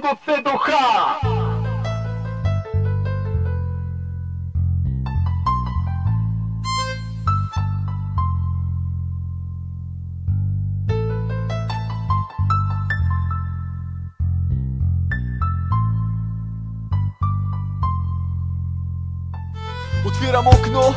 Do C do H! Otwieram okno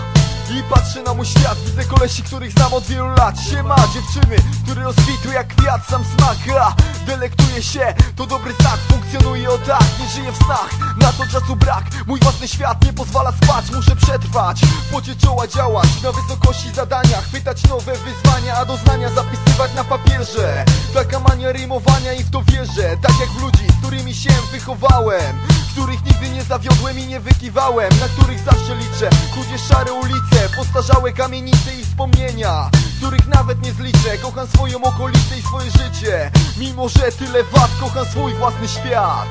i patrzę na mój świat Widzę kolesi, których znam od wielu lat. Siema dziewczyny, które rozkwitły jak kwiat Sam smak, a delektuję się To dobry znak, funkcjonuje o tak Nie żyję w snach, na to czasu brak Mój własny świat nie pozwala spać Muszę przetrwać, pocie czoła działać Na wysokości zadania, chwytać nowe wyzwania A doznania zapisywać na papierze Taka mania rymowania i w to wierzę. Tak jak w ludzi, którymi się wychowałem których nigdy nie zawiodłem i nie wykiwałem Na których zawsze liczę. Chudzie szare ulice, postarzałe kamienice i wspomnienia Których nawet nie zliczę. Kocham swoją okolicę i swoje życie. Mimo, że tyle wad, kocham swój własny świat.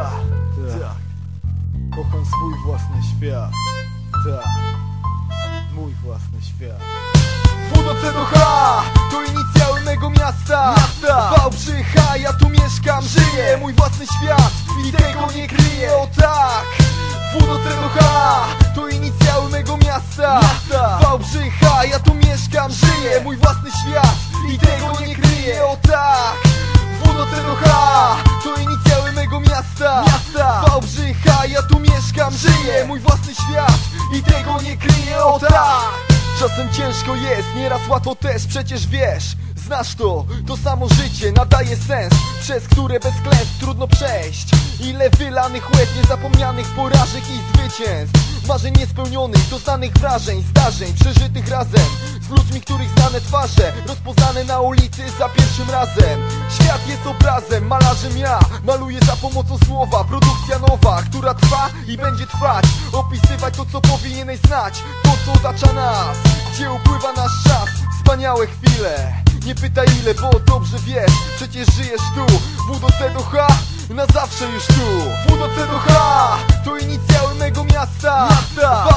Ach, tak. Kocham swój własny świat. Tak. Mój własny świat. W do C do H miasta Miasta. Wałbrzycha, ja tu mieszkam, żyję Mój własny świat i tego nie kryję O tak. Czasem ciężko jest, nieraz łatwo też, przecież wiesz Znasz to, to samo życie nadaje sens Przez które bez klęsk trudno przejść. Ile wylanych łez, niezapomnianych porażek i zwycięstw. Marzeń niespełnionych, doznanych wrażeń, zdarzeń Przeżytych razem. Z ludźmi, których znane twarze Rozpoznane na ulicy za pierwszym razem. Świat jest obrazem, malarzem ja. Maluję za pomocą słowa, produkcja nowa Która trwa i będzie trwać. Opisywać to, co powinieneś znać. To, co otacza nas. Gdzie upływa nasz czas? Wspaniałe chwile Nie pytaj ile, bo dobrze wiesz. Przecież żyjesz tu. W do C do H na zawsze już tu. W do C do H To inicjały mego miasta. Miasta.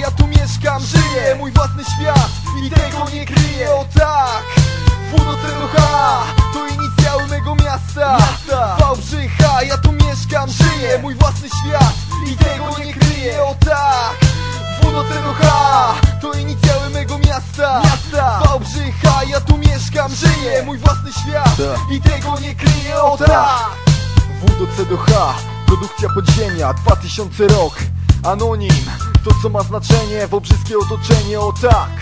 Ja tu mieszkam, żyję. Mój własny świat i tego nie kryję. O tak. W do Wałbrzycha, ja tu mieszkam, żyję Mój własny świat i tego nie kryję O tak W do C do H Produkcja podziemia 2000 rok Anonim To co ma znaczenie Wobrzyskie otoczenie O tak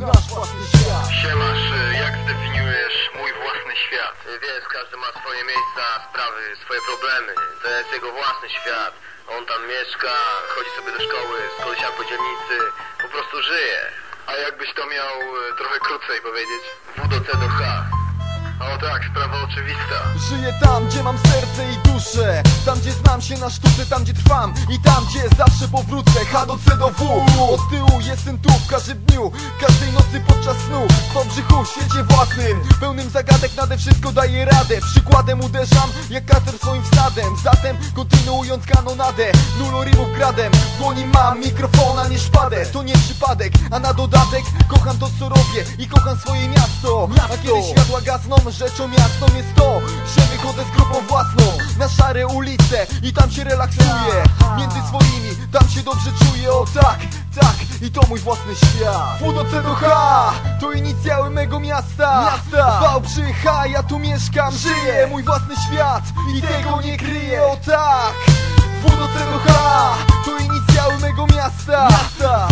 Nasz własny świat Siemasz, jak zdefiniujesz mój własny świat? Wiesz, każdy ma swoje miejsca, sprawy, swoje problemy. To jest jego własny świat. On tam mieszka, chodzi sobie do szkoły, z kolesiami po dzielnicy, po prostu żyje. A jakbyś to miał y, trochę krócej powiedzieć? W do C do H. O tak, sprawa oczywista. Żyję tam, gdzie mam serce i duszę. Tam, gdzie znam się na sztuce, tam, gdzie trwam. I tam, gdzie zawsze powrócę. H do C do W. Od tyłu jestem tu w każdym dniu. Każdej nocy podczas snu. W Wałbrzychu, w świecie własnym. Pełnym zagadek nade wszystko daję radę. Przykładem uderzam, jak kater swoim wsadem Zatem kontynuując kanonadę Nulo rymów gradem. W dłoni mam mikrofon, a nie szpadę. To nie przypadek, a na dodatek Kocham to, co robię. I kocham swoje miasto. A kiedy światła gasną, rzeczą jasną jest to Że wychodzę z grupą własną Na szare ulice i tam się relaksuję. Między swoimi, tam się dobrze czuję O tak, tak, i to mój własny świat. W do H, to inicjały mego miasta. Miasta. Ja tu mieszkam, żyję. Mój własny świat i tego nie kryję. O tak W do H, to inicjały mego miasta. Miasta.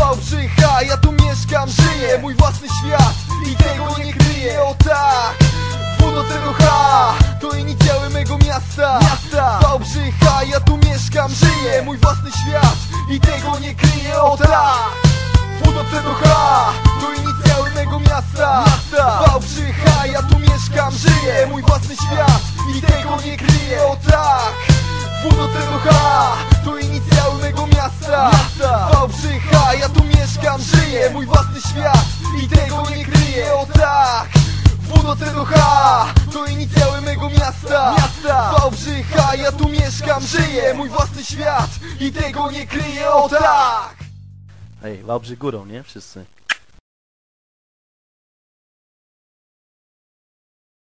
Ja tu mieszkam, żyję Mój własny świat i tego nie kryję. O tak Do H, to inicjały mego miasta. Miasta. Wałbrzycha, ja tu mieszkam, żyję. Mój własny świat i tego nie kryję O tak do H, to inicjały mego miasta. Miasta. Wałbrzycha, ja tu mieszkam, żyję Mój własny świat i tego nie kryję O tak. Do H, to inicjały mego miasta. Miasta. Wałbrzycha, ja tu mieszkam, żyję. Mój własny świat i tego nie kryję O tak W do H, to inicjały mego miasta Miasta Wałbrzycha, ja tu mieszkam, żyję Mój własny świat i tego nie kryję O tak Ej, Wałbrzych górą, nie? Wszyscy.